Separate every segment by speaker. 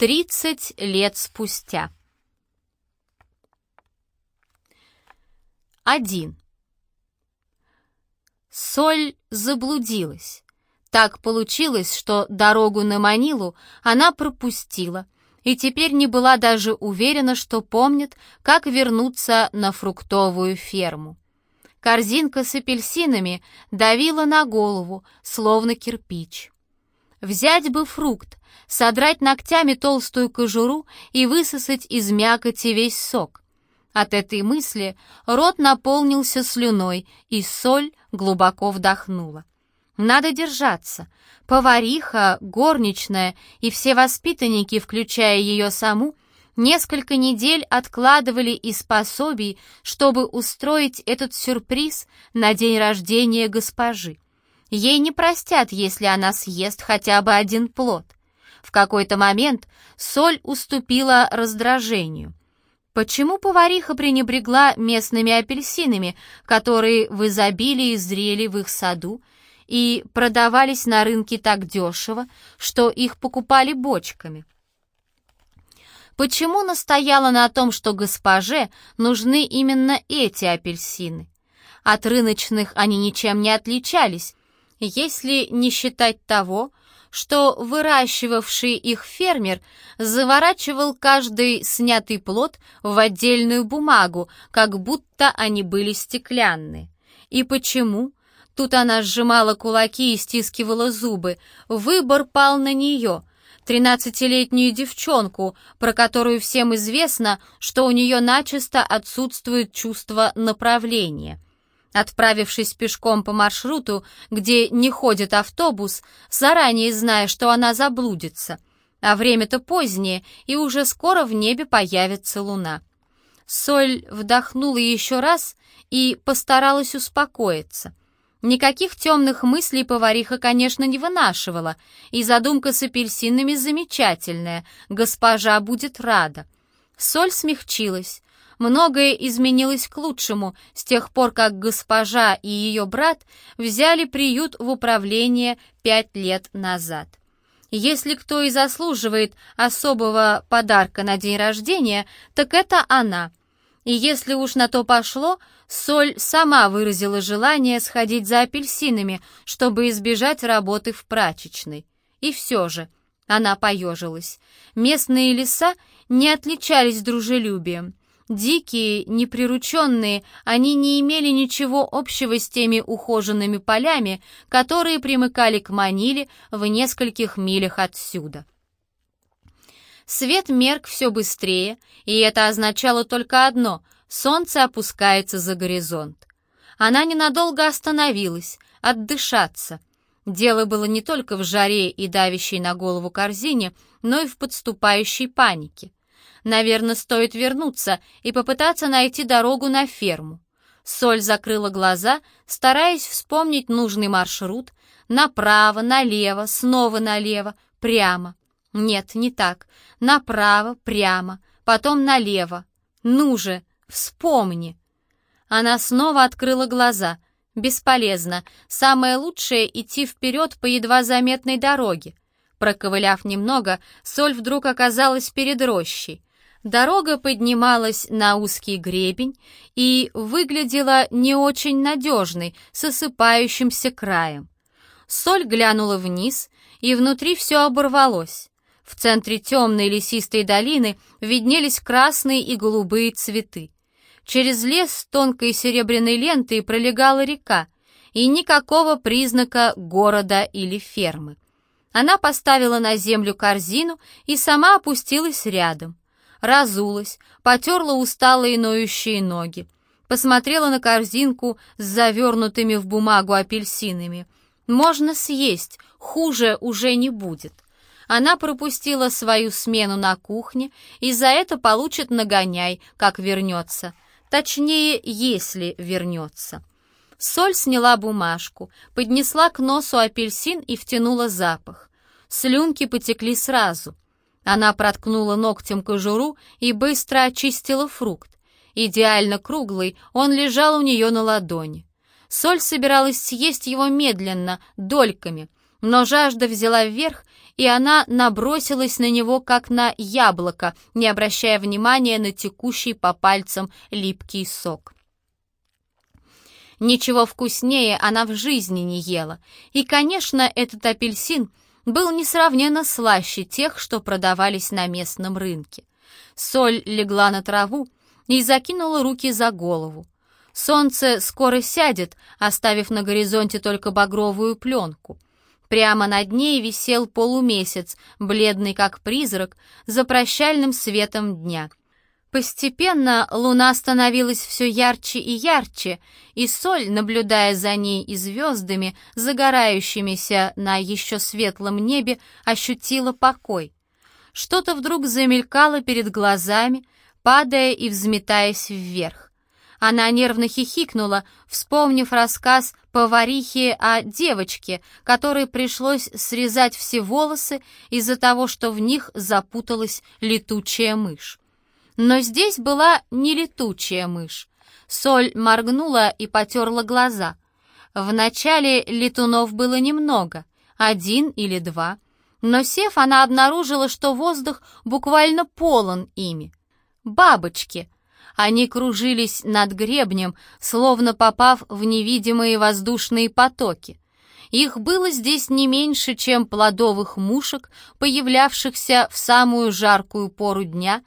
Speaker 1: 30 лет спустя. 1. Соль заблудилась. Так получилось, что дорогу на Манилу она пропустила и теперь не была даже уверена, что помнит, как вернуться на фруктовую ферму. Корзинка с апельсинами давила на голову, словно кирпич. Взять бы фрукт, содрать ногтями толстую кожуру и высосать из мякоти весь сок. От этой мысли рот наполнился слюной, и соль глубоко вдохнула. Надо держаться. Повариха, горничная и все воспитанники, включая ее саму, несколько недель откладывали из пособий, чтобы устроить этот сюрприз на день рождения госпожи. Ей не простят, если она съест хотя бы один плод. В какой-то момент соль уступила раздражению. Почему повариха пренебрегла местными апельсинами, которые в изобилии зрели в их саду и продавались на рынке так дешево, что их покупали бочками? Почему настояла на том, что госпоже нужны именно эти апельсины? От рыночных они ничем не отличались, если не считать того, что выращивавший их фермер заворачивал каждый снятый плод в отдельную бумагу, как будто они были стеклянные. И почему? Тут она сжимала кулаки и стискивала зубы. Выбор пал на нее, тринадцатилетнюю девчонку, про которую всем известно, что у нее начисто отсутствует чувство направления — Отправившись пешком по маршруту, где не ходит автобус, заранее зная, что она заблудится, а время-то позднее, и уже скоро в небе появится луна. Соль вдохнула еще раз и постаралась успокоиться. Никаких темных мыслей повариха, конечно, не вынашивала, и задумка с апельсинами замечательная, госпожа будет рада. Соль смягчилась, Многое изменилось к лучшему с тех пор, как госпожа и ее брат взяли приют в управление пять лет назад. Если кто и заслуживает особого подарка на день рождения, так это она. И если уж на то пошло, Соль сама выразила желание сходить за апельсинами, чтобы избежать работы в прачечной. И все же она поежилась. Местные леса не отличались дружелюбием. Дикие, неприрученные, они не имели ничего общего с теми ухоженными полями, которые примыкали к Маниле в нескольких милях отсюда. Свет мерк все быстрее, и это означало только одно — солнце опускается за горизонт. Она ненадолго остановилась, отдышаться. Дело было не только в жаре и давящей на голову корзине, но и в подступающей панике. Наверное, стоит вернуться и попытаться найти дорогу на ферму. Соль закрыла глаза, стараясь вспомнить нужный маршрут. Направо, налево, снова налево, прямо. Нет, не так. Направо, прямо, потом налево. Ну же, вспомни. Она снова открыла глаза. Бесполезно. Самое лучшее — идти вперед по едва заметной дороге. Проковыляв немного, Соль вдруг оказалась перед рощей. Дорога поднималась на узкий гребень и выглядела не очень надежной, с осыпающимся краем. Соль глянула вниз, и внутри все оборвалось. В центре темной лесистой долины виднелись красные и голубые цветы. Через лес тонкой серебряной лентой пролегала река, и никакого признака города или фермы. Она поставила на землю корзину и сама опустилась рядом разулась, потерла усталые ноющие ноги, посмотрела на корзинку с завернутыми в бумагу апельсинами. Можно съесть, хуже уже не будет. Она пропустила свою смену на кухне и за это получит нагоняй, как вернется. Точнее, если вернется. Соль сняла бумажку, поднесла к носу апельсин и втянула запах. Слюнки потекли сразу. Она проткнула ногтем кожуру и быстро очистила фрукт. Идеально круглый, он лежал у нее на ладони. Соль собиралась съесть его медленно, дольками, Но жажда взяла вверх, и она набросилась на него, как на яблоко, не обращая внимания на текущий по пальцам липкий сок. Ничего вкуснее она в жизни не ела, и, конечно, этот апельсин был несравненно слаще тех, что продавались на местном рынке. Соль легла на траву и закинула руки за голову. Солнце скоро сядет, оставив на горизонте только багровую пленку. Прямо над ней висел полумесяц, бледный как призрак, за прощальным светом дня. Постепенно луна становилась все ярче и ярче, и соль, наблюдая за ней и звездами, загорающимися на еще светлом небе, ощутила покой. Что-то вдруг замелькало перед глазами, падая и взметаясь вверх. Она нервно хихикнула, вспомнив рассказ поварихи о девочке, которой пришлось срезать все волосы из-за того, что в них запуталась летучая мышь. Но здесь была не летучая мышь. Соль моргнула и потерла глаза. Вначале летунов было немного, один или два, но сев, она обнаружила, что воздух буквально полон ими. Бабочки — они кружились над гребнем, словно попав в невидимые воздушные потоки. Их было здесь не меньше, чем плодовых мушек, появлявшихся в самую жаркую пору дня,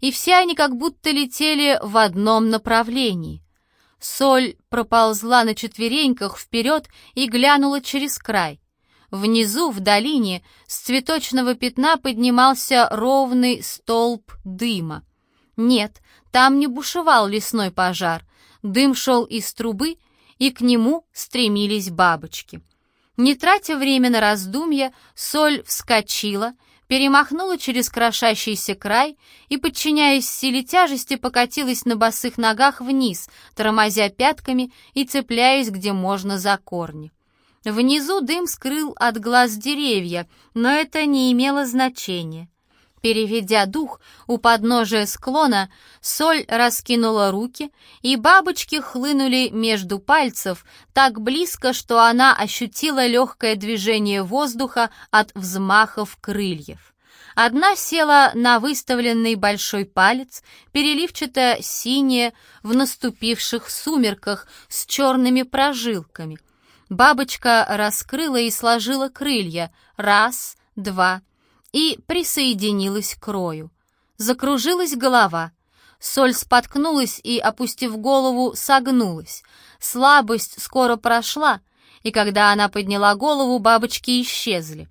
Speaker 1: и все они как будто летели в одном направлении. Соль проползла на четвереньках вперед и глянула через край. Внизу, в долине, с цветочного пятна поднимался ровный столб дыма. Нет, там не бушевал лесной пожар, дым шел из трубы, и к нему стремились бабочки. Не тратя время на раздумья, соль вскочила, перемахнула через крошащийся край и, подчиняясь силе тяжести, покатилась на босых ногах вниз, тормозя пятками и цепляясь, где можно, за корни. Внизу дым скрыл от глаз деревья, но это не имело значения. Переведя дух, у подножия склона соль раскинула руки, и бабочки хлынули между пальцев так близко, что она ощутила легкое движение воздуха от взмахов крыльев. Одна села на выставленный большой палец, переливчато синяя в наступивших сумерках с черными прожилками. Бабочка раскрыла и сложила крылья. Раз, два, и присоединилась к рою. Закружилась голова. Соль споткнулась и, опустив голову, согнулась. Слабость скоро прошла, и когда она подняла голову, бабочки исчезли.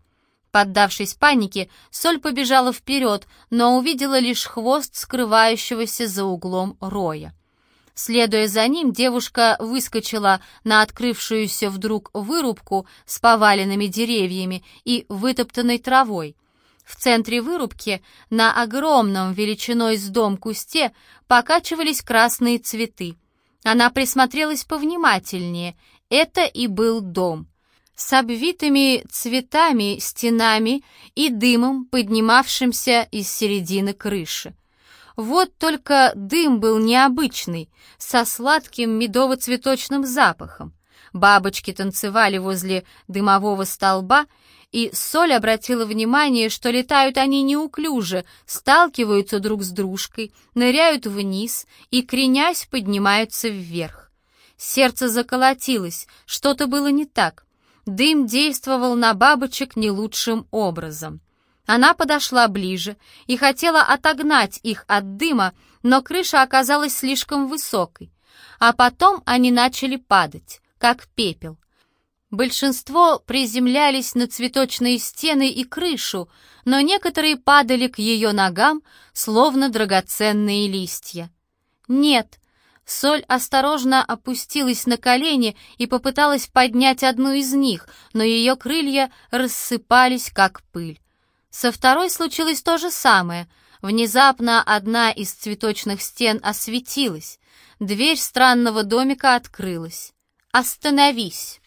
Speaker 1: Поддавшись панике, Соль побежала вперед, но увидела лишь хвост скрывающегося за углом роя. Следуя за ним, девушка выскочила на открывшуюся вдруг вырубку с поваленными деревьями и вытоптанной травой. В центре вырубки на огромном величиной с дом кусте покачивались красные цветы. Она присмотрелась повнимательнее. Это и был дом. С обвитыми цветами, стенами и дымом, поднимавшимся из середины крыши. Вот только дым был необычный, со сладким медово-цветочным запахом. Бабочки танцевали возле дымового столба, и Соль обратила внимание, что летают они неуклюже, сталкиваются друг с дружкой, ныряют вниз и, кренясь, поднимаются вверх. Сердце заколотилось, что-то было не так. Дым действовал на бабочек не лучшим образом. Она подошла ближе и хотела отогнать их от дыма, но крыша оказалась слишком высокой. А потом они начали падать, как пепел. Большинство приземлялись на цветочные стены и крышу, но некоторые падали к ее ногам, словно драгоценные листья. Нет, Соль осторожно опустилась на колени и попыталась поднять одну из них, но ее крылья рассыпались, как пыль. Со второй случилось то же самое. Внезапно одна из цветочных стен осветилась. Дверь странного домика открылась. «Остановись!»